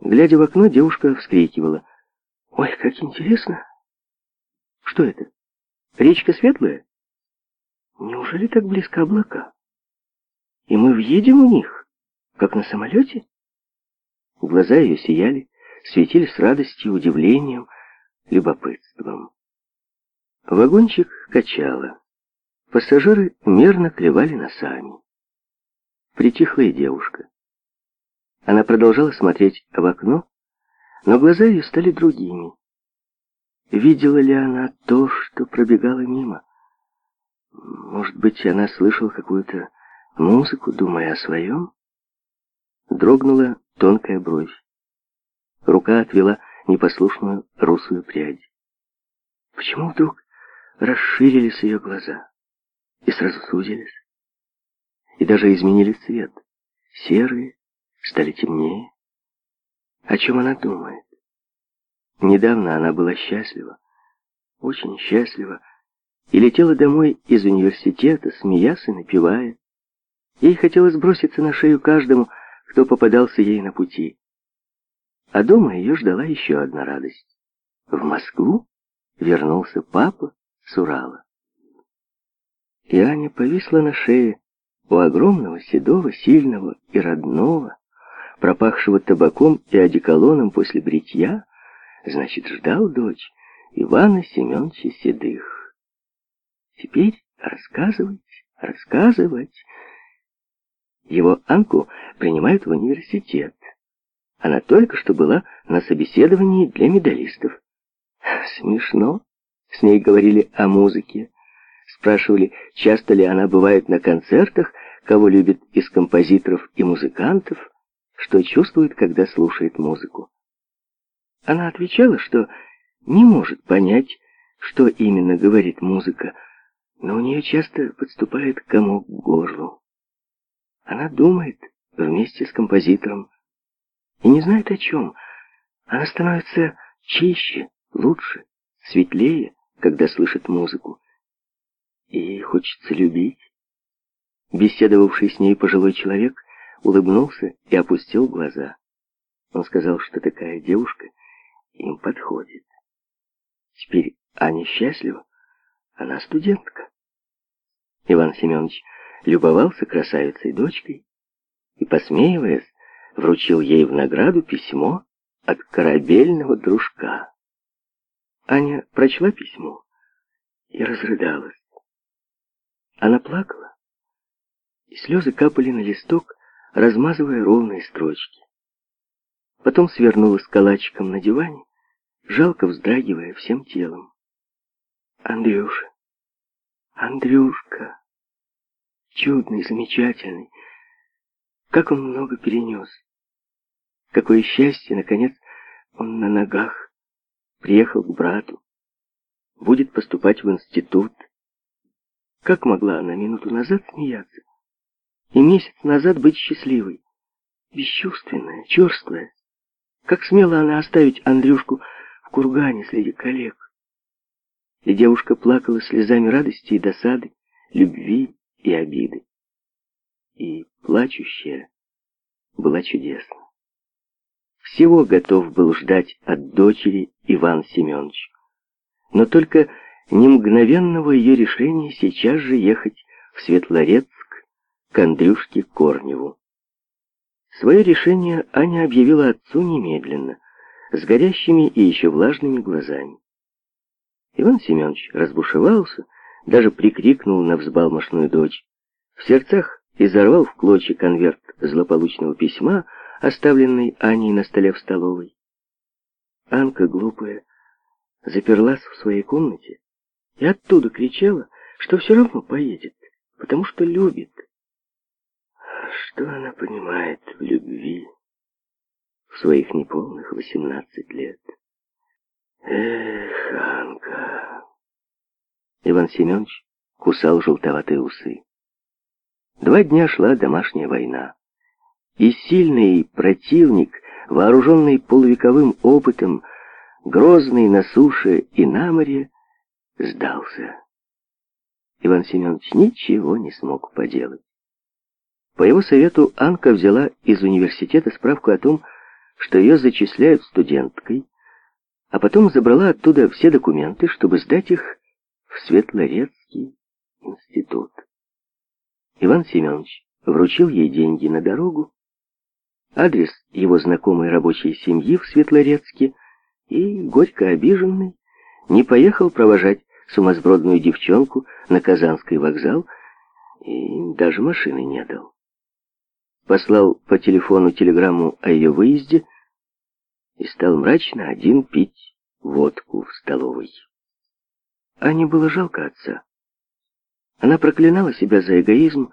Глядя в окно, девушка вскрикивала. «Ой, как интересно! Что это? Речка светлая? Неужели так близко облака? И мы въедем в них, как на самолете?» Глаза ее сияли, светились радостью, удивлением, любопытством. Вагончик качало. Пассажиры мерно клевали носами. Притихла и девушка. Она продолжала смотреть в окно, но глаза ее стали другими. Видела ли она то, что пробегало мимо? Может быть, она слышала какую-то музыку, думая о своем? Дрогнула тонкая бровь. Рука отвела непослушную русую прядь. Почему вдруг расширились ее глаза и сразу сузились? И даже изменили цвет. Серые, стали темнее. О чем она думает? Недавно она была счастлива, очень счастлива, и летела домой из университета, смеясь и напевая. Ей хотелось броситься на шею каждому, кто попадался ей на пути. А дома ее ждала еще одна радость. В Москву вернулся папа с Урала. И Аня повисла на шее у огромного, седого, сильного и родного, пропахшего табаком и одеколоном после бритья, значит, ждал дочь Ивана Семеновича Седых. Теперь рассказывать, рассказывать. Его Анку принимают в университет. Она только что была на собеседовании для медалистов. Смешно. С ней говорили о музыке. Спрашивали, часто ли она бывает на концертах, кого любит из композиторов и музыкантов что чувствует, когда слушает музыку. Она отвечала, что не может понять, что именно говорит музыка, но у нее часто подступает комок к горлу. Она думает вместе с композитором и не знает о чем. Она становится чище, лучше, светлее, когда слышит музыку. И хочется любить. Беседовавший с ней пожилой человек — улыбнулся и опустил глаза. Он сказал, что такая девушка им подходит. Теперь Аня счастлива, она студентка. Иван Семенович любовался красавицей-дочкой и, посмеиваясь, вручил ей в награду письмо от корабельного дружка. Аня прочла письмо и разрыдалась. Она плакала, и слезы капали на листок, размазывая ровные строчки. Потом свернулась калачиком на диване, жалко вздрагивая всем телом. «Андрюша! Андрюшка! Чудный, замечательный! Как он много перенес! Какое счастье, наконец, он на ногах! Приехал к брату, будет поступать в институт!» Как могла она минуту назад смеяться? и месяц назад быть счастливой. Бесчувственная, черствая. Как смела она оставить Андрюшку в кургане среди коллег. И девушка плакала слезами радости и досады, любви и обиды. И плачущая была чудесна. Всего готов был ждать от дочери Иван Семенович. Но только не мгновенного ее решения сейчас же ехать в Светлорец к Андрюшке Корневу. Свое решение Аня объявила отцу немедленно, с горящими и еще влажными глазами. Иван Семенович разбушевался, даже прикрикнул на взбалмошную дочь. В сердцах изорвал в клочья конверт злополучного письма, оставленный Аней на столе в столовой. Анка, глупая, заперлась в своей комнате и оттуда кричала, что все равно поедет, потому что любит. Что она понимает в любви в своих неполных восемнадцать лет? Эх, Анка! Иван Семенович кусал желтоватые усы. Два дня шла домашняя война. И сильный противник, вооруженный полувековым опытом, грозный на суше и на море, сдался. Иван Семенович ничего не смог поделать. По его совету Анка взяла из университета справку о том, что ее зачисляют студенткой, а потом забрала оттуда все документы, чтобы сдать их в Светлорецкий институт. Иван Семенович вручил ей деньги на дорогу, адрес его знакомой рабочей семьи в Светлорецке и, горько обиженный, не поехал провожать сумасбродную девчонку на Казанский вокзал и даже машины не дал послал по телефону телеграмму о ее выезде и стал мрачно один пить водку в столовой. Ане было жалко отца. Она проклинала себя за эгоизм,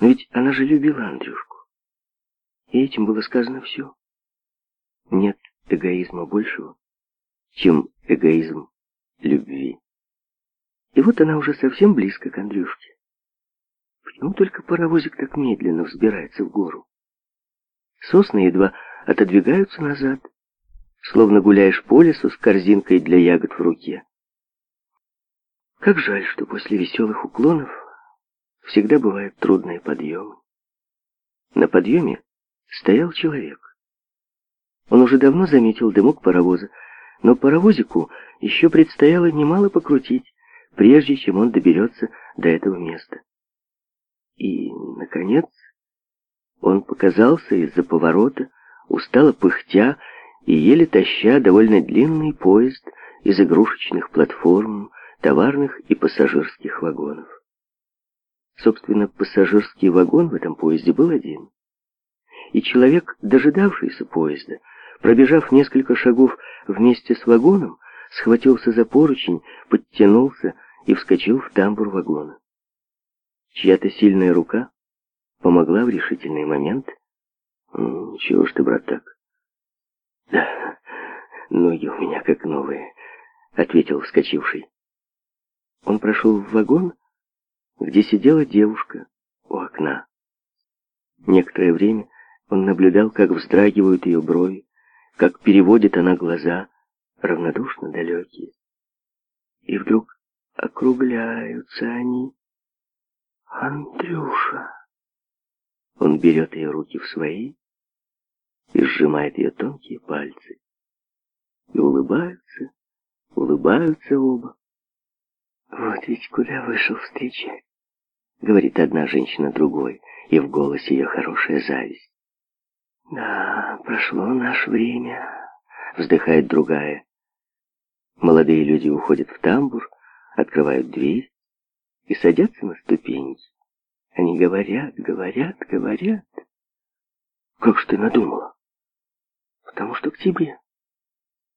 но ведь она же любила Андрюшку. И этим было сказано все. Нет эгоизма большего, чем эгоизм любви. И вот она уже совсем близко к Андрюшке. Почему только паровозик так медленно взбирается в гору? Сосны едва отодвигаются назад, словно гуляешь по лесу с корзинкой для ягод в руке. Как жаль, что после веселых уклонов всегда бывают трудные подъемы. На подъеме стоял человек. Он уже давно заметил дымок паровоза, но паровозику еще предстояло немало покрутить, прежде чем он доберется до этого места. И, наконец, он показался из-за поворота, устало пыхтя и еле таща довольно длинный поезд из игрушечных платформ, товарных и пассажирских вагонов. Собственно, пассажирский вагон в этом поезде был один. И человек, дожидавшийся поезда, пробежав несколько шагов вместе с вагоном, схватился за поручень, подтянулся и вскочил в тамбур вагона. Чья-то сильная рука помогла в решительный момент. Чего ж ты, брат, так? Да, ноги у меня как новые, ответил вскочивший. Он прошел в вагон, где сидела девушка у окна. Некоторое время он наблюдал, как вздрагивают ее брови, как переводит она глаза, равнодушно далекие. И вдруг округляются они, «Андрюша!» Он берет ее руки в свои и сжимает ее тонкие пальцы. И улыбаются, улыбаются оба. «Вот ведь куда вышел встреча? Говорит одна женщина другой, и в голосе ее хорошая зависть. «Да, прошло наше время», — вздыхает другая. Молодые люди уходят в тамбур, открывают дверь, и садятся на ступеньки. Они говорят, говорят, говорят. Как ж ты надумала? Потому что к тебе.